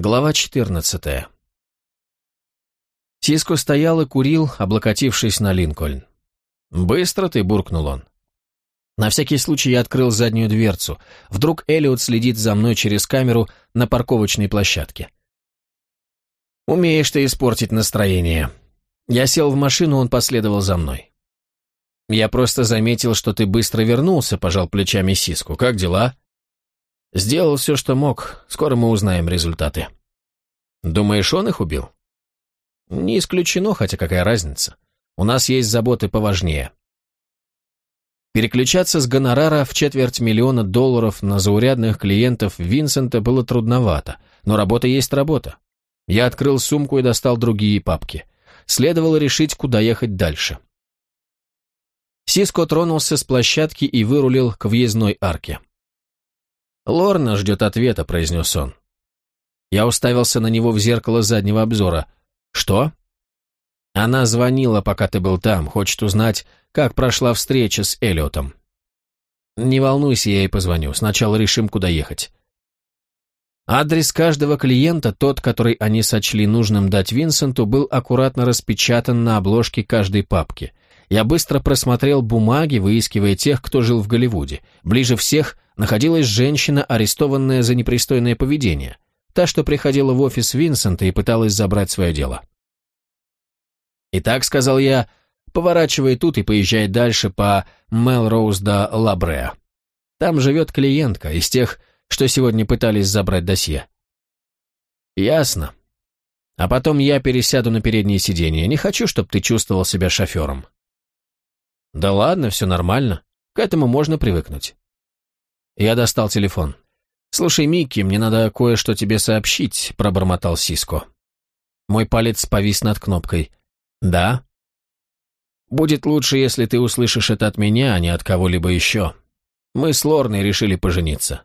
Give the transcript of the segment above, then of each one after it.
Глава 14. Сиско стоял и курил, облокотившись на Линкольн. «Быстро ты», — буркнул он. На всякий случай я открыл заднюю дверцу. Вдруг Элliot следит за мной через камеру на парковочной площадке. «Умеешь ты испортить настроение». Я сел в машину, он последовал за мной. «Я просто заметил, что ты быстро вернулся», — пожал плечами Сиску. «Как дела?» «Сделал все, что мог. Скоро мы узнаем результаты». «Думаешь, он их убил?» «Не исключено, хотя какая разница. У нас есть заботы поважнее». Переключаться с гонорара в четверть миллиона долларов на заурядных клиентов Винсента было трудновато, но работа есть работа. Я открыл сумку и достал другие папки. Следовало решить, куда ехать дальше. Сиско тронулся с площадки и вырулил к въездной арке. «Лорна ждет ответа», — произнес он. Я уставился на него в зеркало заднего обзора. «Что?» «Она звонила, пока ты был там, хочет узнать, как прошла встреча с Эллиотом». «Не волнуйся, я ей позвоню. Сначала решим, куда ехать». Адрес каждого клиента, тот, который они сочли нужным дать Винсенту, был аккуратно распечатан на обложке каждой папки. Я быстро просмотрел бумаги, выискивая тех, кто жил в Голливуде. Ближе всех находилась женщина, арестованная за непристойное поведение. Та, что приходила в офис Винсента и пыталась забрать свое дело. «Итак», — сказал я, поворачивая тут и поезжая дальше по Мелроуз до Лабреа. Там живет клиентка из тех, что сегодня пытались забрать досье. Ясно. А потом я пересяду на переднее сиденье. Не хочу, чтобы ты чувствовал себя шофером. Да ладно, все нормально. К этому можно привыкнуть. Я достал телефон. «Слушай, Микки, мне надо кое-что тебе сообщить», — пробормотал Сиско. Мой палец повис над кнопкой. «Да?» «Будет лучше, если ты услышишь это от меня, а не от кого-либо еще. Мы с Лорной решили пожениться.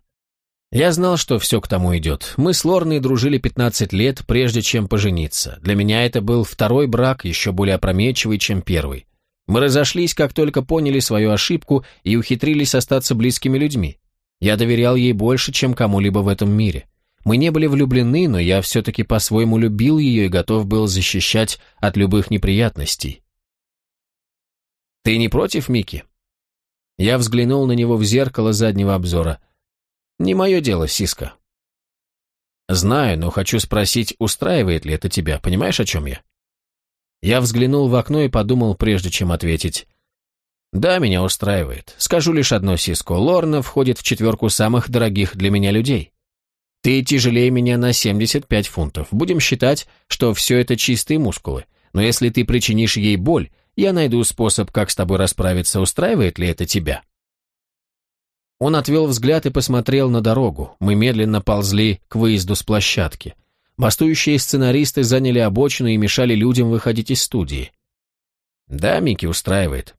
Я знал, что все к тому идет. Мы с Лорной дружили 15 лет, прежде чем пожениться. Для меня это был второй брак, еще более опрометчивый, чем первый. Мы разошлись, как только поняли свою ошибку и ухитрились остаться близкими людьми. Я доверял ей больше, чем кому-либо в этом мире. Мы не были влюблены, но я все-таки по-своему любил ее и готов был защищать от любых неприятностей. «Ты не против, Микки?» Я взглянул на него в зеркало заднего обзора – не мое дело, Сиска. Знаю, но хочу спросить, устраивает ли это тебя, понимаешь, о чем я? Я взглянул в окно и подумал, прежде чем ответить. Да, меня устраивает. Скажу лишь одно, Сиско. Лорна входит в четверку самых дорогих для меня людей. Ты тяжелее меня на 75 фунтов. Будем считать, что все это чистые мускулы. Но если ты причинишь ей боль, я найду способ, как с тобой расправиться, устраивает ли это тебя. Он отвел взгляд и посмотрел на дорогу. Мы медленно ползли к выезду с площадки. Бастующие сценаристы заняли обочину и мешали людям выходить из студии. Да, Микки устраивает.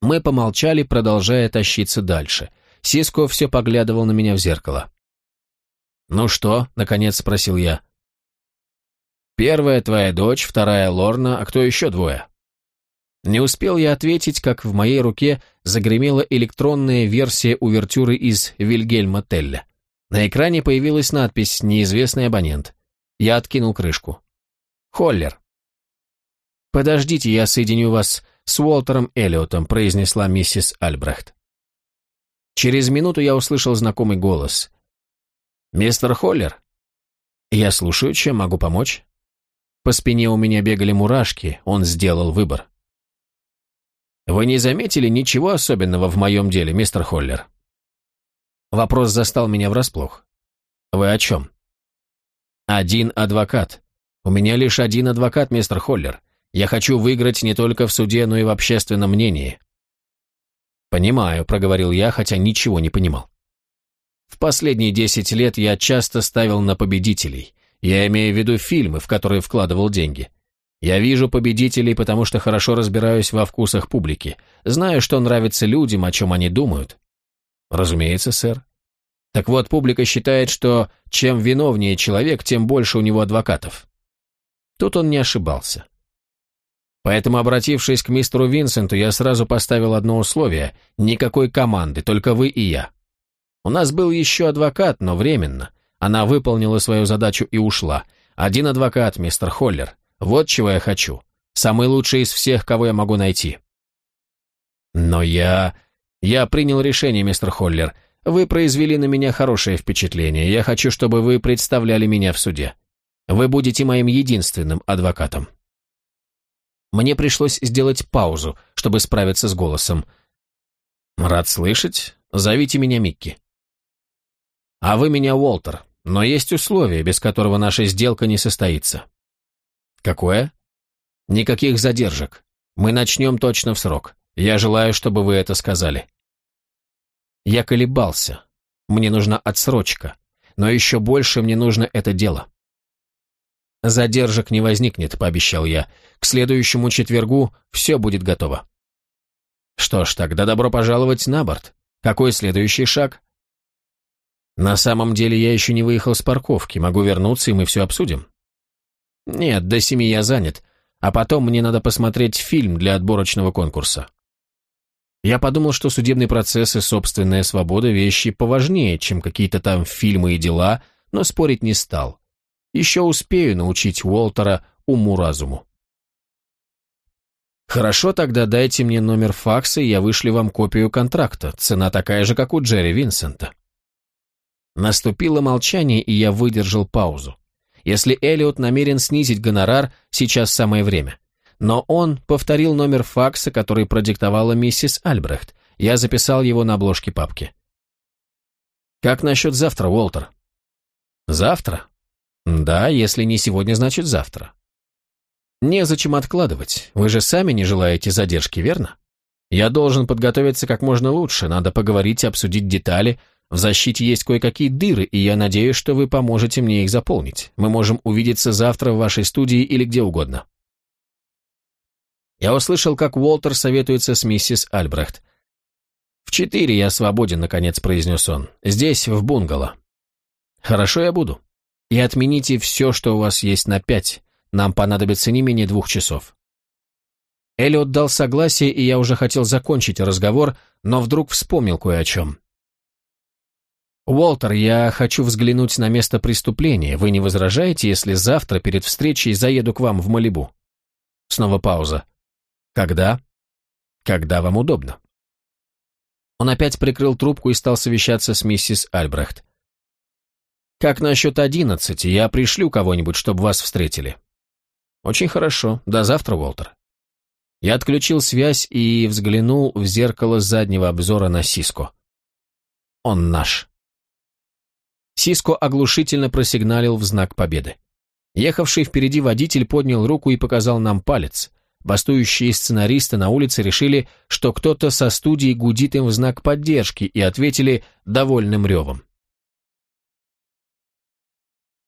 Мы помолчали, продолжая тащиться дальше. Сиско все поглядывал на меня в зеркало. «Ну что?» — наконец спросил я. «Первая твоя дочь, вторая Лорна, а кто еще двое?» Не успел я ответить, как в моей руке загремела электронная версия увертюры из Вильгельма Телля. На экране появилась надпись «Неизвестный абонент». Я откинул крышку. «Холлер». «Подождите, я соединю вас с Уолтером Эллиотом», произнесла миссис Альбрехт. Через минуту я услышал знакомый голос. «Мистер Холлер?» «Я слушаю, чем могу помочь?» По спине у меня бегали мурашки, он сделал выбор. Вы не заметили ничего особенного в моем деле, мистер Холлер? Вопрос застал меня врасплох. Вы о чем? Один адвокат. У меня лишь один адвокат, мистер Холлер. Я хочу выиграть не только в суде, но и в общественном мнении. Понимаю, проговорил я, хотя ничего не понимал. В последние десять лет я часто ставил на победителей. Я имею в виду фильмы, в которые вкладывал деньги. Я вижу победителей, потому что хорошо разбираюсь во вкусах публики, знаю, что нравится людям, о чем они думают. Разумеется, сэр. Так вот, публика считает, что чем виновнее человек, тем больше у него адвокатов. Тут он не ошибался. Поэтому, обратившись к мистеру Винсенту, я сразу поставил одно условие – никакой команды, только вы и я. У нас был еще адвокат, но временно. Она выполнила свою задачу и ушла. Один адвокат, мистер Холлер. Вот чего я хочу. Самый лучший из всех, кого я могу найти. Но я... Я принял решение, мистер Холлер. Вы произвели на меня хорошее впечатление. Я хочу, чтобы вы представляли меня в суде. Вы будете моим единственным адвокатом. Мне пришлось сделать паузу, чтобы справиться с голосом. «Рад слышать. Зовите меня Микки». «А вы меня Уолтер, но есть условие, без которого наша сделка не состоится». «Какое?» «Никаких задержек. Мы начнем точно в срок. Я желаю, чтобы вы это сказали». Я колебался. Мне нужна отсрочка. Но еще больше мне нужно это дело. «Задержек не возникнет», — пообещал я. «К следующему четвергу все будет готово». «Что ж, тогда добро пожаловать на борт. Какой следующий шаг?» «На самом деле я еще не выехал с парковки. Могу вернуться, и мы все обсудим». «Нет, до семи я занят. А потом мне надо посмотреть фильм для отборочного конкурса». Я подумал, что судебный процесс и собственная свобода – вещи поважнее, чем какие-то там фильмы и дела, но спорить не стал. Еще успею научить Уолтера уму-разуму. Хорошо, тогда дайте мне номер факса, и я вышлю вам копию контракта. Цена такая же, как у Джерри Винсента. Наступило молчание, и я выдержал паузу. Если Эллиот намерен снизить гонорар, сейчас самое время. Но он повторил номер факса, который продиктовала миссис Альбрехт. Я записал его на обложке папки. «Как насчет завтра, Уолтер?» «Завтра?» «Да, если не сегодня, значит завтра». «Незачем откладывать. Вы же сами не желаете задержки, верно? Я должен подготовиться как можно лучше, надо поговорить и обсудить детали. В защите есть кое-какие дыры, и я надеюсь, что вы поможете мне их заполнить. Мы можем увидеться завтра в вашей студии или где угодно». Я услышал, как Уолтер советуется с миссис Альбрехт. «В четыре я свободен», — наконец произнес он. «Здесь, в бунгало». «Хорошо, я буду. И отмените все, что у вас есть на пять. Нам понадобится не менее двух часов». Эллиот дал согласие, и я уже хотел закончить разговор, но вдруг вспомнил кое о чем. «Уолтер, я хочу взглянуть на место преступления. Вы не возражаете, если завтра перед встречей заеду к вам в Малибу?» Снова пауза. Когда? Когда вам удобно. Он опять прикрыл трубку и стал совещаться с миссис Альбрехт. «Как насчет одиннадцати? Я пришлю кого-нибудь, чтобы вас встретили». «Очень хорошо. До завтра, Уолтер». Я отключил связь и взглянул в зеркало заднего обзора на Сиско. «Он наш». Сиско оглушительно просигналил в знак победы. Ехавший впереди водитель поднял руку и показал нам палец. Бастующие сценаристы на улице решили, что кто-то со студии гудит им в знак поддержки и ответили довольным ревом.